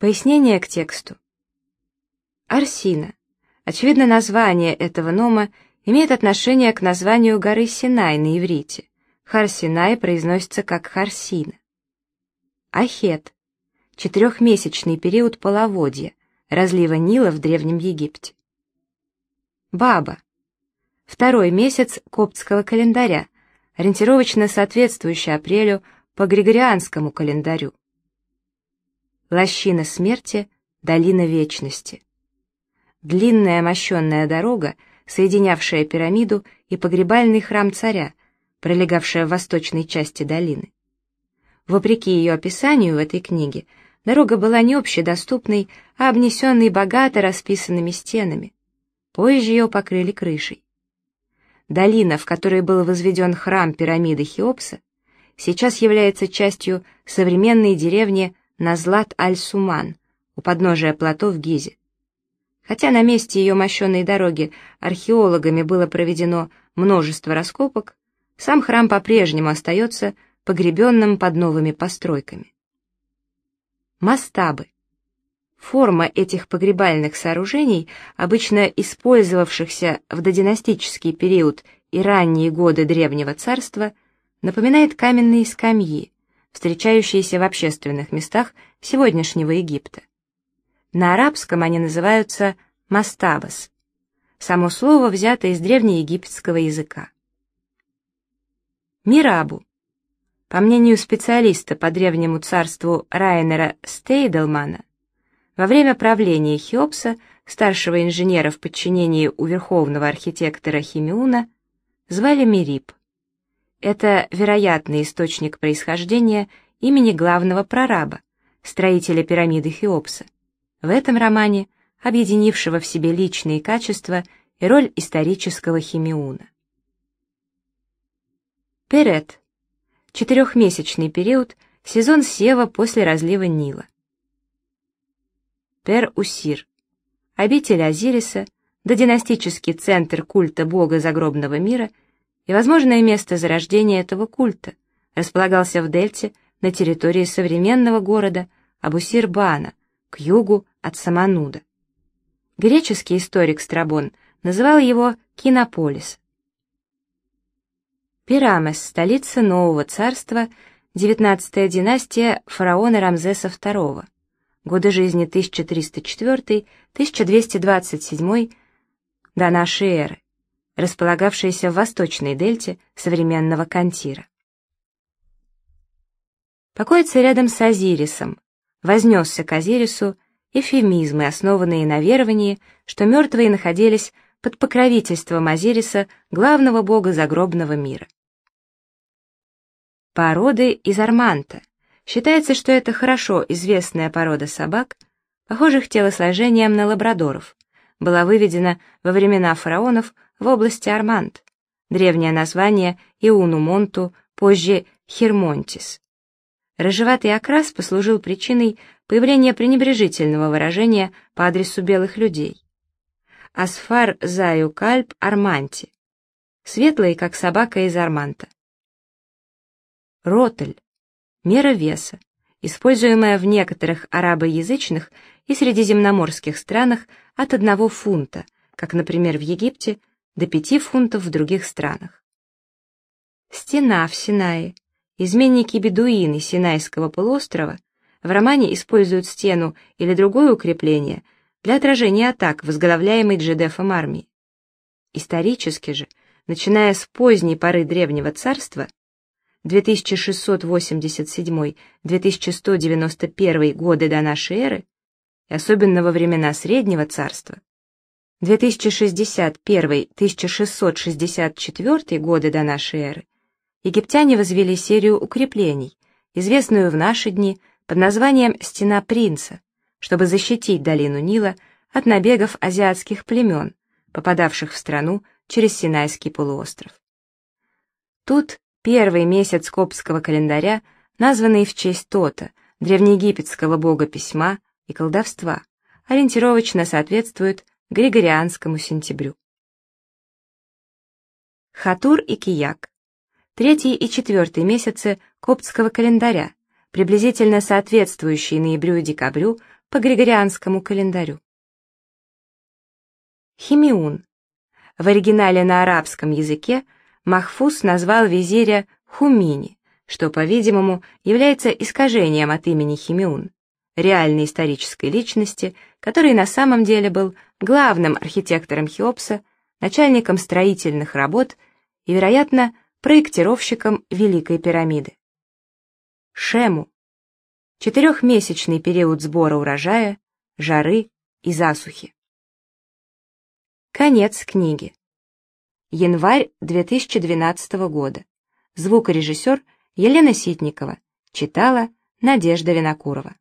Пояснение к тексту. Арсина. Очевидно, название этого нома имеет отношение к названию горы Синай на иврите. Хар-Синай произносится как Харсина. Ахет. Четырехмесячный период половодья, разлива Нила в Древнем Египте. Баба. Второй месяц коптского календаря, ориентировочно соответствующий апрелю по григорианскому календарю. Лощина смерти, долина вечности. Длинная мощенная дорога, соединявшая пирамиду и погребальный храм царя, пролегавшая в восточной части долины. Вопреки ее описанию в этой книге, дорога была не общедоступной, а обнесенной богато расписанными стенами. Позже ее покрыли крышей. Долина, в которой был возведен храм пирамиды Хеопса, сейчас является частью современной деревни Назлат-аль-Суман у подножия плато в Гизе. Хотя на месте ее мощенной дороги археологами было проведено множество раскопок, сам храм по-прежнему остается погребенным под новыми постройками. Мастабы. Форма этих погребальных сооружений, обычно использовавшихся в додинастический период и ранние годы Древнего Царства, напоминает каменные скамьи, встречающиеся в общественных местах сегодняшнего Египта. На арабском они называются мастабас. Само слово взято из древнеегипетского языка. Мирабу. По мнению специалиста по древнему царству Райнера Стейделмана, во время правления Хеопса, старшего инженера в подчинении у верховного архитектора Химиуна, звали Мириб. Это вероятный источник происхождения имени главного прораба, строителя пирамиды Хеопса. В этом романе объединившего в себе личные качества и роль исторического Химиуна. Перет. Четырехмесячный период, сезон сева после разлива Нила. Пер-Усир. Обитель Азириса, додинастический центр культа бога загробного мира – и возможное место зарождения этого культа располагался в Дельте на территории современного города Абусир-Баана, к югу от Самануда. Греческий историк Страбон называл его Кинополис. Пирамес, столица нового царства, 19-я династия фараона Рамзеса II, годы жизни 1304-1227 до нашей эры располагавшаяся в восточной дельте современного Кантира. Покоится рядом с Азирисом, вознесся к Азирису эфемизмы, основанные на веровании, что мертвые находились под покровительством Азириса, главного бога загробного мира. Породы из Арманта. Считается, что это хорошо известная порода собак, похожих телосложением на лабрадоров, была выведена во времена фараонов в области Арманд, древнее название Иуну-Монту, позже Хермонтис. Рыжеватый окрас послужил причиной появления пренебрежительного выражения по адресу белых людей. Асфар Заю Кальп Арманти. Светлый, как собака из Арманта. Ротель. Мера веса, используемая в некоторых арабоязычных и средиземноморских странах от одного фунта, как, например, в Египте, до 5 фунтов в других странах. Стена в Синае. Изменники-бедуины Синайского полуострова в романе используют стену или другое укрепление для отражения атак, возглавляемой Джедефом армии. Исторически же, начиная с поздней поры Древнего Царства, 2687-2191 годы до нашей эры, и особенно во времена Среднего Царства, 2061-1664 годы до нашей эры, египтяне возвели серию укреплений, известную в наши дни под названием «Стена принца», чтобы защитить долину Нила от набегов азиатских племен, попадавших в страну через Синайский полуостров. Тут первый месяц коптского календаря, названный в честь Тота, древнеегипетского бога письма и колдовства, ориентировочно соответствует Григорианскому сентябрю. Хатур и Кияк. Третий и четвертый месяцы коптского календаря, приблизительно соответствующие ноябрю и декабрю по Григорианскому календарю. Химиун. В оригинале на арабском языке Махфуз назвал визиря Хумини, что, по-видимому, является искажением от имени Химиун, реальной исторической личности, который на самом деле был главным архитектором Хеопса, начальником строительных работ и, вероятно, проектировщиком Великой пирамиды. Шему. Четырехмесячный период сбора урожая, жары и засухи. Конец книги. Январь 2012 года. Звукорежиссер Елена Ситникова. Читала Надежда Винокурова.